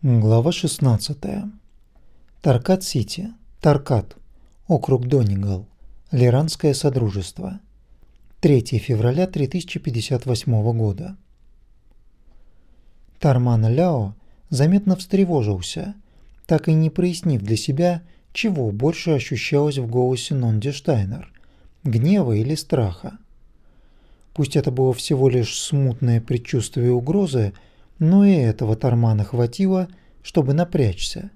Глава 16. Таркат-Сити, Таркат, округ Донигал, Лиранское Содружество. 3 февраля 3058 года. Тарман Ляо заметно встревожился, так и не прояснив для себя, чего больше ощущалось в голосе Нонди Штайнер – гнева или страха. Пусть это было всего лишь смутное предчувствие угрозы – но и этого Тармана хватило, чтобы напрячься.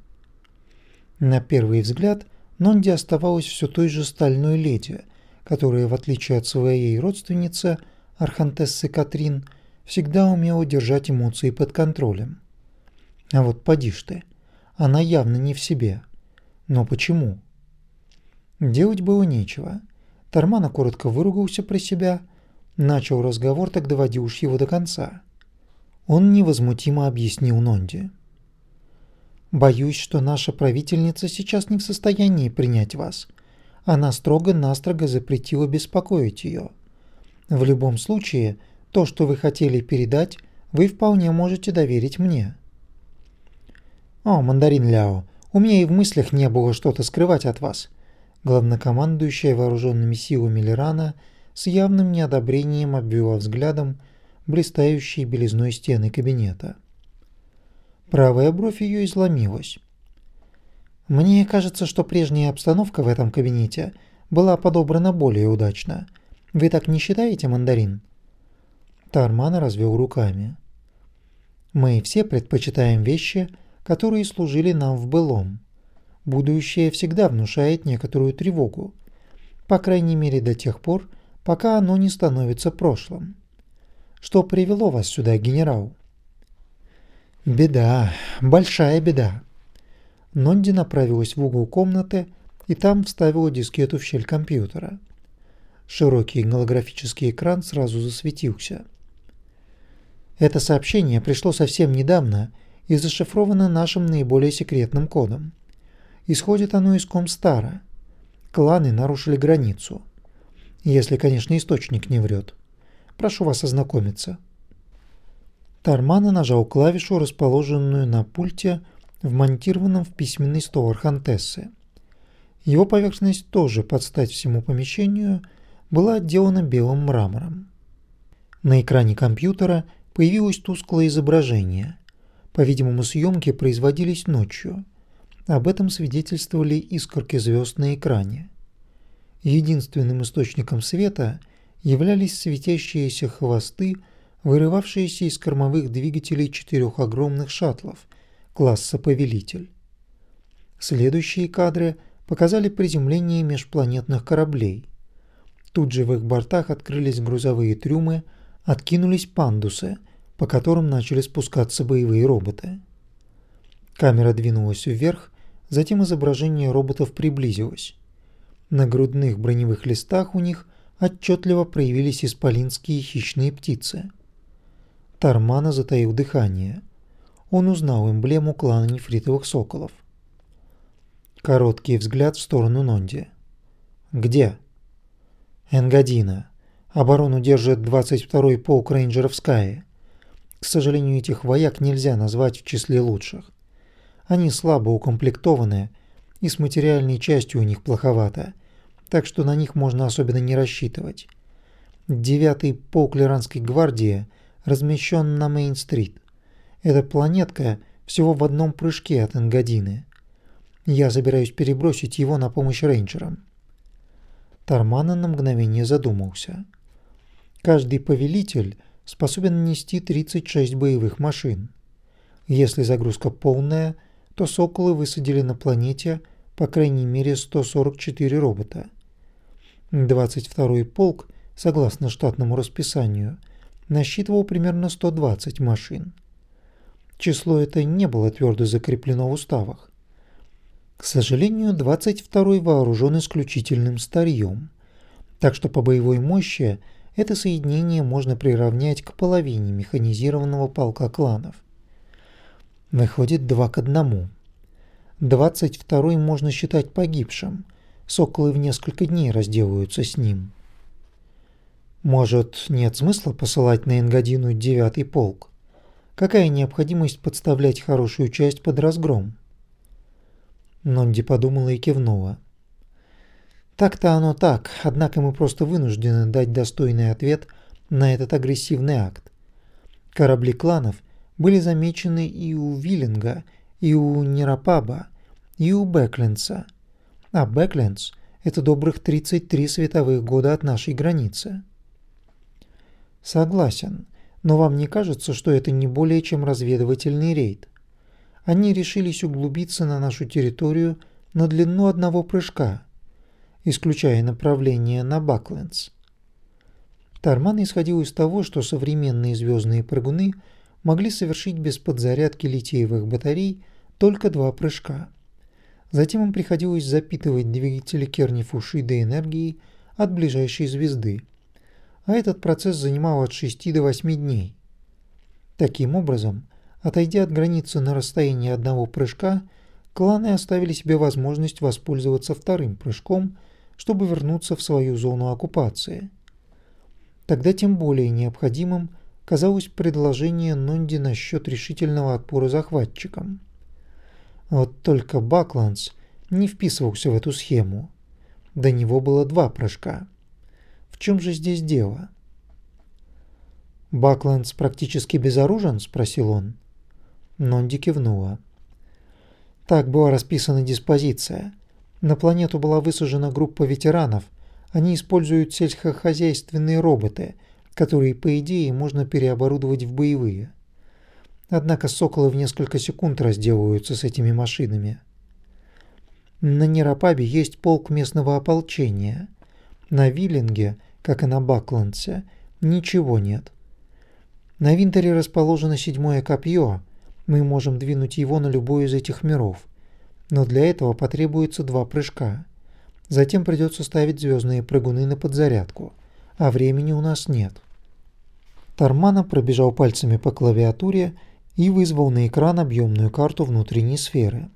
На первый взгляд Нонди оставалась все той же стальной леди, которая, в отличие от своей родственницы, Архантессы Катрин, всегда умела держать эмоции под контролем. А вот поди ж ты, она явно не в себе. Но почему? Делать было нечего. Тармана коротко выругался про себя, начал разговор, так доводи уж его до конца. Он невозмутимо объяснил Нонди. «Боюсь, что наша правительница сейчас не в состоянии принять вас. Она строго-настрого запретила беспокоить ее. В любом случае, то, что вы хотели передать, вы вполне можете доверить мне». «О, мандарин Ляо, у меня и в мыслях не было что-то скрывать от вас», главнокомандующая вооруженными силами Лирана с явным неодобрением обвела взглядом блистающие белизной стены кабинета. Правая бровь ее изломилась. Мне кажется, что прежняя обстановка в этом кабинете была подобрана более удачно. Вы так не считаете, мандарин? Тарман развел руками. Мы все предпочитаем вещи, которые служили нам в былом. Будущее всегда внушает некоторую тревогу, по крайней мере до тех пор, пока оно не становится прошлым. Что привело вас сюда, генерал? Беда, большая беда. Нонди направилась в угол комнаты и там вставила дискету в щель компьютера. Широкий голографический экран сразу засветился. Это сообщение пришло совсем недавно и зашифровано нашим наиболее секретным кодом. Исходит оно из Комстара. Кланы нарушили границу. Если, конечно, источник не врет. Прошу вас ознакомиться». Тармана нажал клавишу, расположенную на пульте, вмонтированном в письменный стол Архантессы. Его поверхность тоже под стать всему помещению была отделана белым мрамором. На экране компьютера появилось тусклое изображение. По-видимому, съемки производились ночью. Об этом свидетельствовали искорки звезд на экране. Единственным источником света – являлись светящиеся хвосты, вырывавшиеся из кормовых двигателей четырех огромных шаттлов класса «Повелитель». Следующие кадры показали приземление межпланетных кораблей. Тут же в их бортах открылись грузовые трюмы, откинулись пандусы, по которым начали спускаться боевые роботы. Камера двинулась вверх, затем изображение роботов приблизилось. На грудных броневых листах у них отчетливо проявились исполинские хищные птицы. Тармана затаил дыхание. Он узнал эмблему клана нефритовых соколов. Короткий взгляд в сторону Нонди. «Где?» «Энгадина. Оборону держит 22-й полк рейнджеров Скайи. К сожалению, этих вояк нельзя назвать в числе лучших. Они слабо укомплектованы, и с материальной частью у них плоховато, так что на них можно особенно не рассчитывать. Девятый полк Лиранской гвардии размещен на Мейн-стрит. Эта планетка всего в одном прыжке от Энгадины. Я собираюсь перебросить его на помощь рейнджерам. Тармана на мгновение задумался. Каждый повелитель способен нести 36 боевых машин. Если загрузка полная, то соколы высадили на планете по крайней мере 144 робота – 22-й полк, согласно штатному расписанию, насчитывал примерно 120 машин. Число это не было твердо закреплено в уставах. К сожалению, 22-й вооружен исключительным старьем, так что по боевой мощи это соединение можно приравнять к половине механизированного полка кланов. Выходит два к одному. 22-й можно считать погибшим, соколы в несколько дней разделаются с ним. Может, нет смысла посылать на Энгадину девятый полк? Какая необходимость подставлять хорошую часть под разгром? Нонди подумала и кивнула. Так-то оно так, однако мы просто вынуждены дать достойный ответ на этот агрессивный акт. Корабли кланов были замечены и у Виллинга, и у Нерапаба, и у Бэклендса. А Бэклендс – это добрых 33 световых года от нашей границы. Согласен, но вам не кажется, что это не более чем разведывательный рейд? Они решились углубиться на нашу территорию на длину одного прыжка, исключая направление на Баклендс. Тарман исходил из того, что современные звездные прыгуны могли совершить без подзарядки литиевых батарей только два прыжка. Затем им приходилось запитывать двигатели Керни Фушида энергией от ближайшей звезды, а этот процесс занимал от 6 до 8 дней. Таким образом, отойдя от границы на расстояние одного прыжка, кланы оставили себе возможность воспользоваться вторым прыжком, чтобы вернуться в свою зону оккупации – Тогда тем более необходимым казалось предложение Нонди насчет решительного отпора захватчикам. Вот только Бакландс не вписывался в эту схему. До него было два прыжка. В чем же здесь дело? «Бакландс практически безоружен?» – спросил он. Нонди кивнула. Так была расписана диспозиция. На планету была высажена группа ветеранов – они используют сельскохозяйственные роботы, которые, по идее, можно переоборудовать в боевые. Однако соколы в несколько секунд разделываются с этими машинами. На Нерапабе есть полк местного ополчения. На Виллинге, как и на Бакландсе, ничего нет. На Винтере расположено седьмое копье. Мы можем двинуть его на любой из этих миров. Но для этого потребуется два прыжка. Затем придется ставить звездные прыгуны на подзарядку, а времени у нас нет. Тармана пробежал пальцами по клавиатуре и вызвал на экран объемную карту внутренней сферы.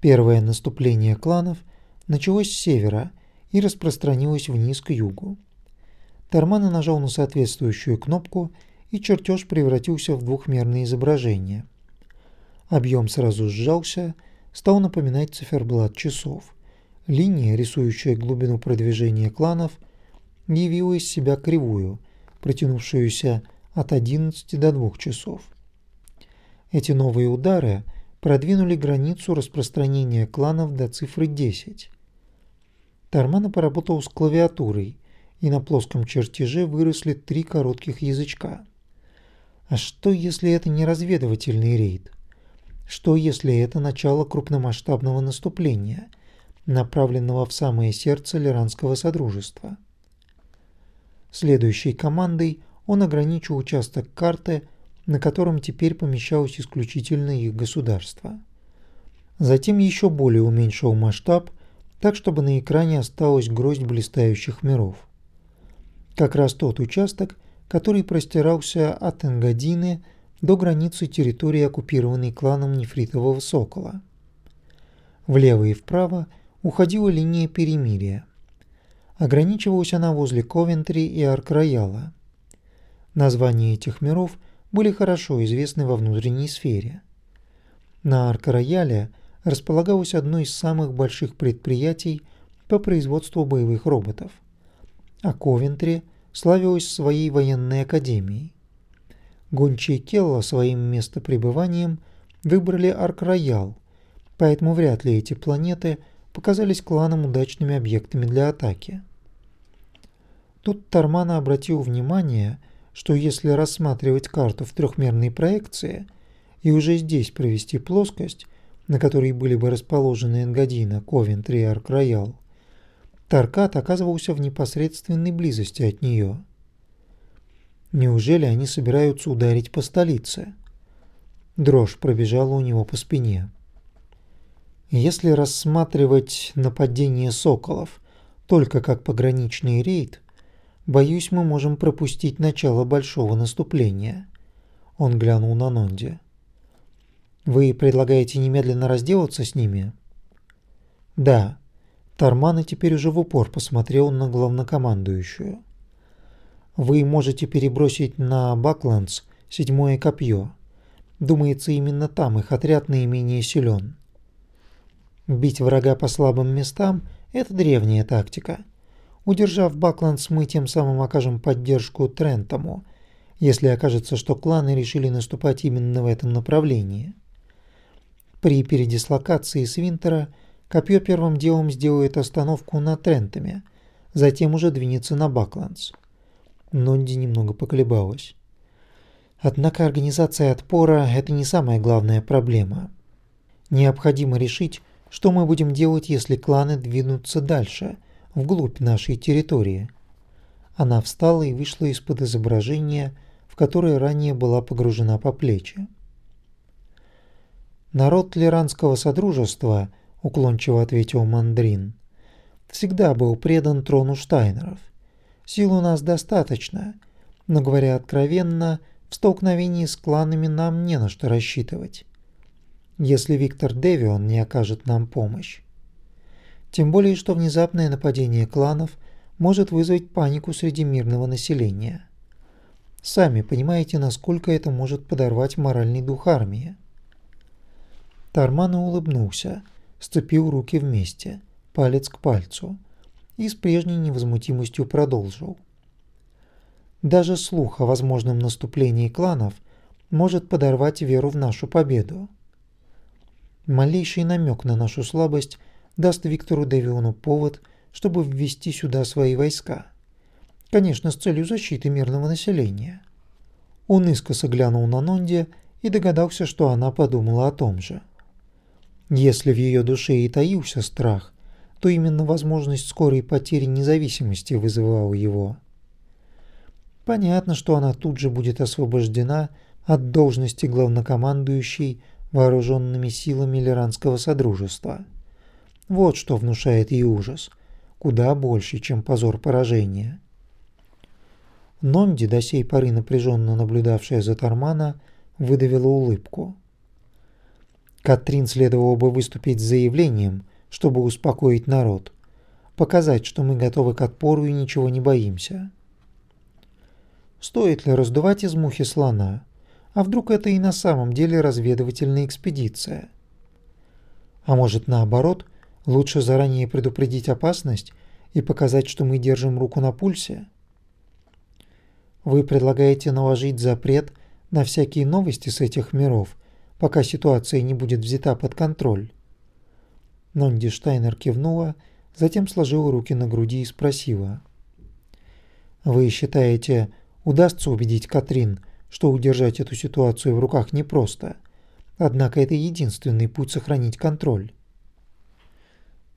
Первое наступление кланов началось с севера и распространилось вниз к югу. Тармана нажал на соответствующую кнопку, и чертеж превратился в двухмерное изображение. Объем сразу сжался, стал напоминать циферблат часов – Линия, рисующая глубину продвижения кланов, явила из себя кривую, протянувшуюся от 11 до 2 часов. Эти новые удары продвинули границу распространения кланов до цифры 10. Тармана поработал с клавиатурой, и на плоском чертеже выросли три коротких язычка. А что, если это не разведывательный рейд? Что, если это начало крупномасштабного наступления – направленного в самое сердце Лиранского Содружества. Следующей командой он ограничил участок карты, на котором теперь помещалось исключительно их государство. Затем еще более уменьшил масштаб, так чтобы на экране осталась гроздь блистающих миров. Как раз тот участок, который простирался от Энгадины до границы территории, оккупированной кланом Нефритового Сокола. Влево и вправо – уходила линия перемирия. Ограничивалась она возле Ковентри и Арк-Рояла. Названия этих миров были хорошо известны во внутренней сфере. На Арк-Рояле располагалось одно из самых больших предприятий по производству боевых роботов, а Ковентри славилась своей военной академией. Гончие Келла своим местопребыванием выбрали Арк-Роял, поэтому вряд ли эти планеты – показались кланам удачными объектами для атаки. Тут Тармана обратил внимание, что если рассматривать карту в трехмерной проекции и уже здесь провести плоскость, на которой были бы расположены Энгадина, Ковентри и Арк-Роял, Таркат оказывался в непосредственной близости от нее. Неужели они собираются ударить по столице? Дрожь пробежала у него по спине. Если рассматривать нападение соколов только как пограничный рейд, боюсь, мы можем пропустить начало большого наступления. Он глянул на Нонди. Вы предлагаете немедленно разделаться с ними? Да. Тармана теперь уже в упор посмотрел на главнокомандующую. Вы можете перебросить на Бакландс седьмое копье – Думается, именно там их отряд наименее силен. Бить врага по слабым местам – это древняя тактика. Удержав Бакланд, мы тем самым окажем поддержку Трентому, если окажется, что кланы решили наступать именно в этом направлении. При передислокации Свинтера копье первым делом сделает остановку на Трентами, затем уже двинется на Бакландс. Нонди немного поколебалась. Однако организация отпора – это не самая главная проблема. Необходимо решить, что мы будем делать, если кланы двинутся дальше, вглубь нашей территории. Она встала и вышла из-под изображения, в которое ранее была погружена по плечи. «Народ Лиранского Содружества», — уклончиво ответил Мандрин, — «всегда был предан трону Штайнеров. Сил у нас достаточно, но, говоря откровенно, в столкновении с кланами нам не на что рассчитывать, если Виктор Девион не окажет нам помощь. Тем более, что внезапное нападение кланов может вызвать панику среди мирного населения. Сами понимаете, насколько это может подорвать моральный дух армии. Тармана улыбнулся, сцепил руки вместе, палец к пальцу, и с прежней невозмутимостью продолжил. Даже слух о возможном наступлении кланов может подорвать веру в нашу победу. Малейший намек на нашу слабость даст Виктору Девиону повод, чтобы ввести сюда свои войска. Конечно, с целью защиты мирного населения. Он искоса глянул на Нонде и догадался, что она подумала о том же. Если в ее душе и таился страх, то именно возможность скорой потери независимости вызывала его. Понятно, что она тут же будет освобождена от должности главнокомандующей вооруженными силами Лиранского Содружества. Вот что внушает ей ужас, куда больше, чем позор поражения. Нонди, до сей поры напряженно наблюдавшая за Тармана, выдавила улыбку. Катрин следовало бы выступить с заявлением, чтобы успокоить народ, показать, что мы готовы к отпору и ничего не боимся. Стоит ли раздувать из мухи слона? А вдруг это и на самом деле разведывательная экспедиция? А может наоборот, лучше заранее предупредить опасность и показать, что мы держим руку на пульсе? Вы предлагаете наложить запрет на всякие новости с этих миров, пока ситуация не будет взята под контроль. Нонди Штайнер кивнула, затем сложила руки на груди и спросила. «Вы считаете, удастся убедить Катрин, что удержать эту ситуацию в руках непросто, однако это единственный путь сохранить контроль?»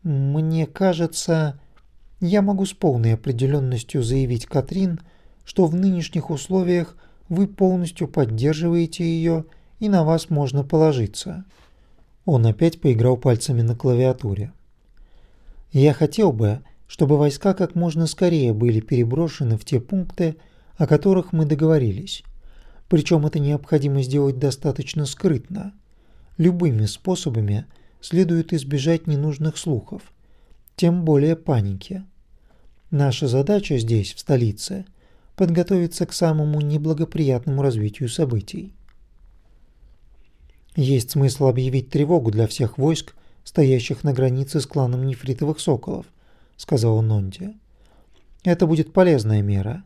«Мне кажется, я могу с полной определенностью заявить Катрин, что в нынешних условиях вы полностью поддерживаете ее и на вас можно положиться. Он опять поиграл пальцами на клавиатуре. Я хотел бы, чтобы войска как можно скорее были переброшены в те пункты, о которых мы договорились. Причем это необходимо сделать достаточно скрытно. Любыми способами следует избежать ненужных слухов, тем более паники. Наша задача здесь, в столице, подготовиться к самому неблагоприятному развитию событий. Есть смысл объявить тревогу для всех войск, стоящих на границе с кланом нефритовых соколов, сказала Нонди. Это будет полезная мера.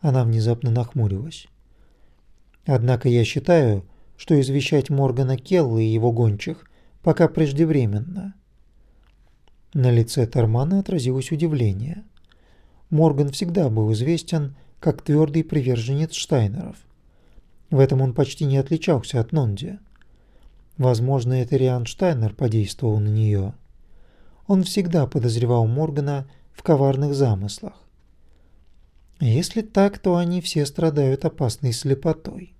Она внезапно нахмурилась. Однако я считаю, что извещать Моргана Келла и его гончих пока преждевременно. На лице Тармана отразилось удивление. Морган всегда был известен как твердый приверженец Штайнеров. В этом он почти не отличался от Нонди. Возможно, это Риан Штайнер подействовал на нее. Он всегда подозревал Моргана в коварных замыслах. Если так, то они все страдают опасной слепотой.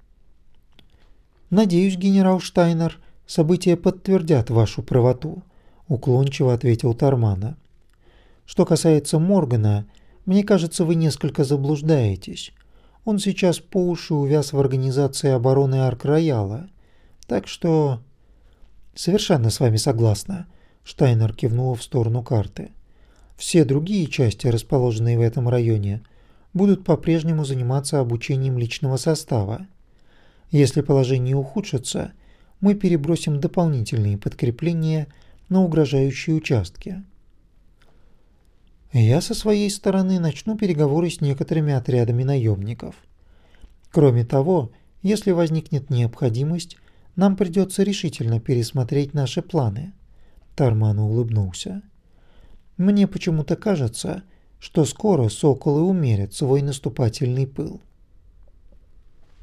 «Надеюсь, генерал Штайнер, события подтвердят вашу правоту», – уклончиво ответил Тармана. «Что касается Моргана, мне кажется, вы несколько заблуждаетесь. Он сейчас по уши увяз в организации обороны Арк-Рояла, так что Совершенно с вами согласна, Штайнер кивнул в сторону карты. Все другие части, расположенные в этом районе, будут по-прежнему заниматься обучением личного состава. Если положение ухудшится, мы перебросим дополнительные подкрепления на угрожающие участки. Я со своей стороны начну переговоры с некоторыми отрядами наемников. Кроме того, если возникнет необходимость, нам придется решительно пересмотреть наши планы. Тарман улыбнулся. Мне почему-то кажется, что скоро соколы умерят свой наступательный пыл.